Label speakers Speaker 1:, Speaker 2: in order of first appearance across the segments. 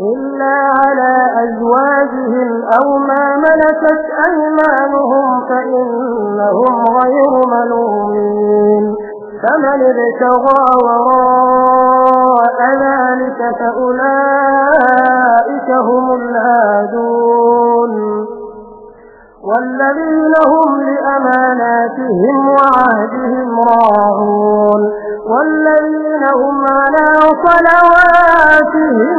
Speaker 1: إلا على أزواجهم أو ما ملكت أيمانهم فإنهم غير ملومين فمن ابتغى وراء ذلك فأولئك هم العادون والذين هم لأماناتهم وعهدهم راعون والذين هم على صلواتهم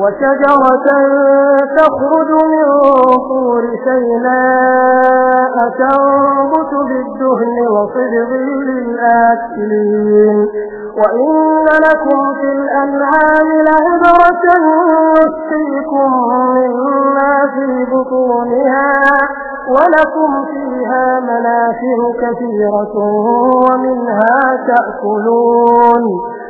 Speaker 1: وشجرة تخرج من طور سيناء تنبت بالدهن وصدغ للآكلين. وإن لكم في الأنعام لعبرة نسقيكم مما في بطونها ولكم فيها منافع كثيرة ومنها تأكلون.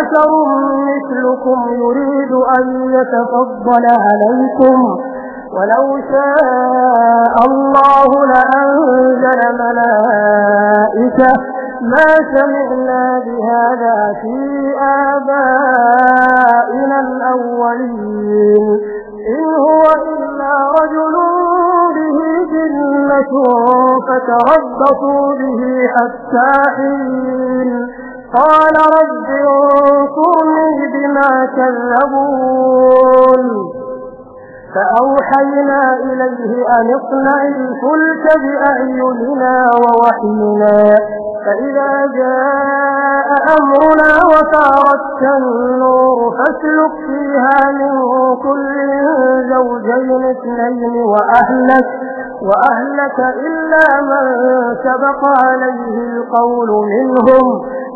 Speaker 1: بشر مثلكم يريد أن يتفضل عليكم. ولو شاء الله لأنزل ملائكة ما سمعنا بهذا في آبائنا الأولين. إن هو إلا رجل به جنة فتربصوا به حتى حين. قال رب بما كذبون. فأوحينا إليه أن اصنع الفلك بأعيننا ووحينا. فإذا جاء أمرنا وفارت النور فاسلك فيها من كل زوجين اثنين وأهلك وأهلك إلا من سبق عليه القول منهم.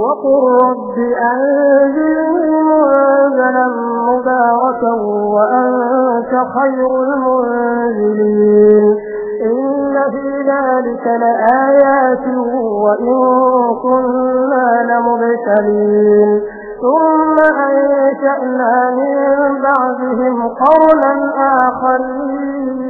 Speaker 1: وقل رب أنزلني منزلا مباركا وأنت خير المنزلين. إن في ذلك لآيات وإن كنا لمبتلين. ثم أنشأنا من بعدهم قولا آخرين.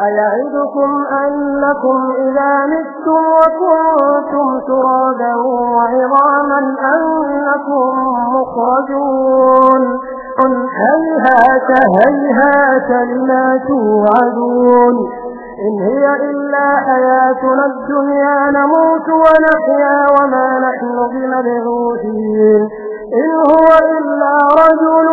Speaker 1: أيعدكم أنكم إذا متم وكنتم ترابا وعظاما أنكم مخرجون قل هيهات هيهات لما توعدون إن هي إلا حياتنا الدنيا نموت ونحيا وما نحن بمبعوثين إن هو إلا رجل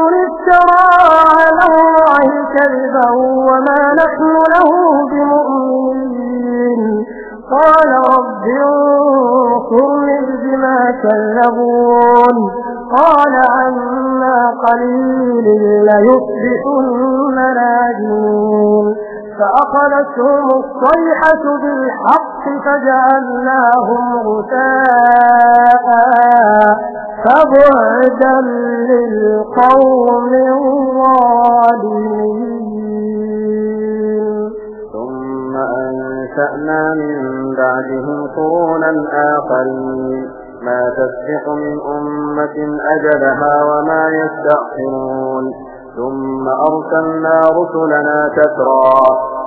Speaker 1: كذبا وما نحن له بمؤمنين. قال رب انصرني بما كذبون. قال عما قليل ليصبحن نادمين. فأخذتهم الصيحة بالحق فجعلناهم غثاء فبعدا للقوم الظالمين.
Speaker 2: ثم أنشأنا من بعدهم قرونا آخرين. ما تسبح من أمة أجلها وما يستأخرون. ثم أرسلنا رسلنا تترى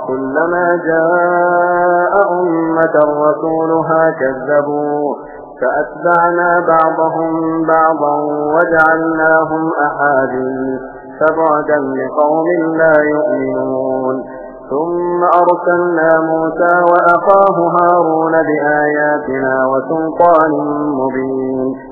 Speaker 2: كلما جاء أمة رسولها كذبوا. فأتبعنا بعضهم بعضا وجعلناهم أحاديث فبعدا لقوم لا يؤمنون. ثم أرسلنا موسى وأخاه هارون بآياتنا وسلطان مبين.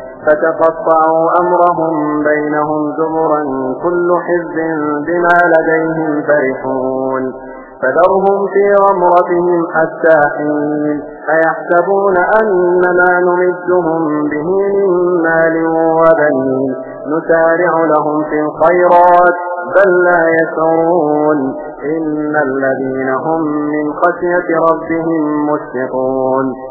Speaker 2: فتقطعوا أمرهم بينهم زبرا كل حزب بما لديهم فرحون. فذرهم في غمرتهم حتى حين أيحسبون أننا نمدهم به من مال وبنين. نسارع لهم في الخيرات بل لا يسرون. إن الذين هم من خشية ربهم مشفقون.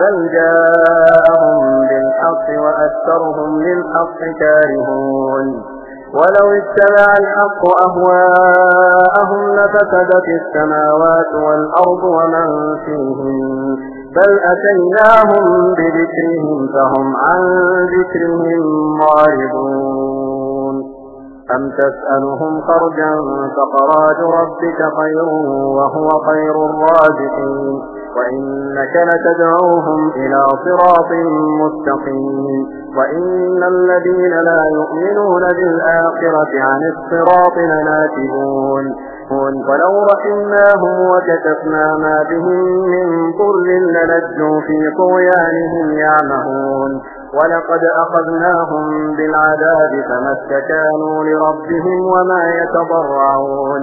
Speaker 2: بل جاءهم بالحق وأكثرهم للحق كارهون. ولو اتبع الحق أهواءهم لفسدت السماوات والأرض ومن فيهم بل أتيناهم بذكرهم فهم عن ذكرهم معرضون. أم تسألهم خرجا فقراد ربك خير وهو خير الرازقين. وإنك لتدعوهم إلى صراط مستقيم. وإن الذين لا يؤمنون بالآخرة عن الصراط لناتبون ولو رحمناهم وكتفنا ما بهم من ضر لنجوا في طغيانهم يعمهون. ولقد أخذناهم بالعذاب فما استكانوا لربهم وما يتضرعون.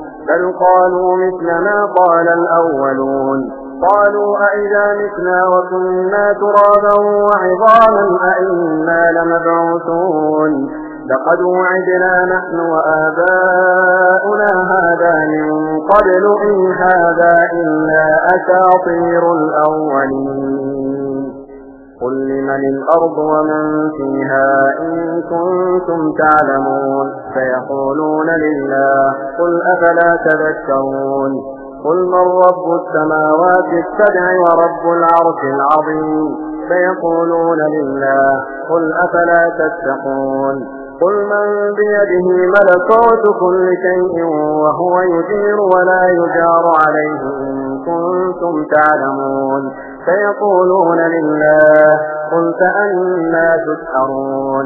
Speaker 2: بل قالوا مثل ما قال الأولون قالوا أئذا متنا وكنا ترابا وعظاما أئنا لمبعوثون لقد وعدنا نحن وآباؤنا هذا من قبل إن هذا إلا أساطير الأولين قل لمن الأرض ومن فيها إن كنتم تعلمون فيقولون لله قل أفلا تذكرون؟ قل من رب السماوات السبع ورب العرش العظيم؟ فيقولون لله قل أفلا تتقون؟ قل من بيده ملكوت كل شيء وهو يجير ولا يجار عليه إن كنتم تعلمون؟ فيقولون لله قل فأنا تسحرون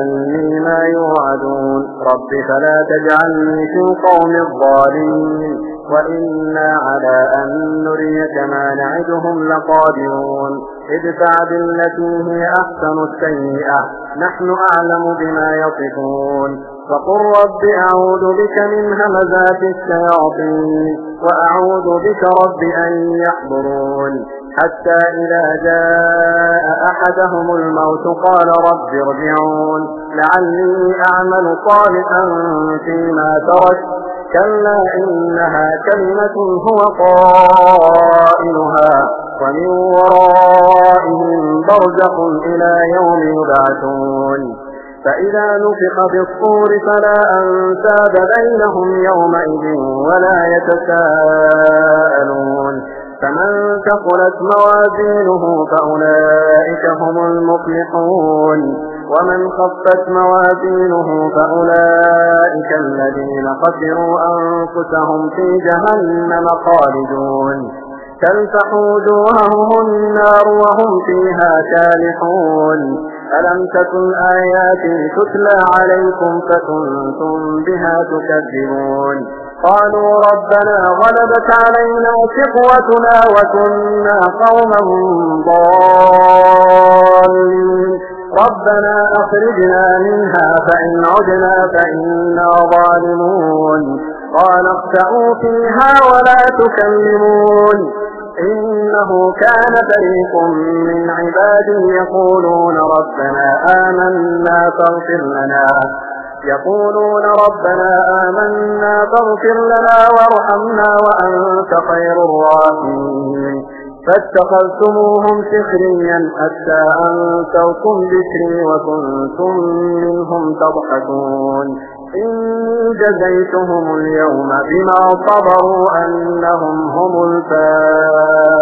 Speaker 2: رب فلا تجعلني في القوم الظالمين وإنا على أن نريك ما نعدهم لقادرون. ادفع بالتي هي أحسن السيئة نحن أعلم بما يصفون. فقل رب أعوذ بك من همزات الشياطين وأعوذ بك رب أن يحضرون. حتى إذا جاء أحدهم الموت قال رب ارجعون. لعلي أعمل صالحا فيما ترك. كلا إنها كلمة هو قائلها. ومن ورائهم برزق إلى يوم يبعثون. فإذا نفق في الصور فلا أنساب بينهم يومئذ ولا يتساءلون. فمن ثقلت موازينه فأولئك هم المفلحون. ومن خفت موازينه فأولئك الذين خسروا أنفسهم في جهنم خالدون. تلفح وجوههم النار وهم فيها كالحون. ألم تكن آياتي تتلى عليكم فكنتم بها تكذبون. قالوا ربنا غلبت علينا شقوتنا وكنا قوما ضالين. ربنا أخرجنا منها فإن عدنا فإنا ظالمون. قال اخسأوا فيها ولا تكلمون. إنه كان فريق من عبادي يقولون ربنا آمنا فاغفر لنا. يقولون ربنا آمنا فاغفر لنا وارحمنا وأنت خير الراحمين. فاتخذتموهم سخريا حتى أنتوكم ذكري وكنتم منهم تضحكون. إني جزيتهم اليوم بما صبروا أنهم هم الفائزون.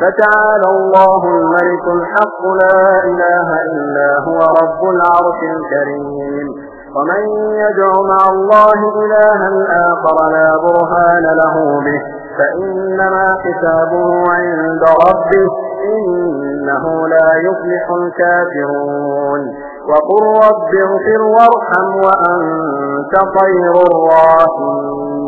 Speaker 2: فتعالى الله الملك الحق لا إله إلا هو رب العرش الكريم. ومن يدع مع الله إلها آخر لا برهان له به فإنما حسابه عند ربه إنه لا يفلح الكافرون. وقل رب اغفر وارحم وأنت خير الراحمين.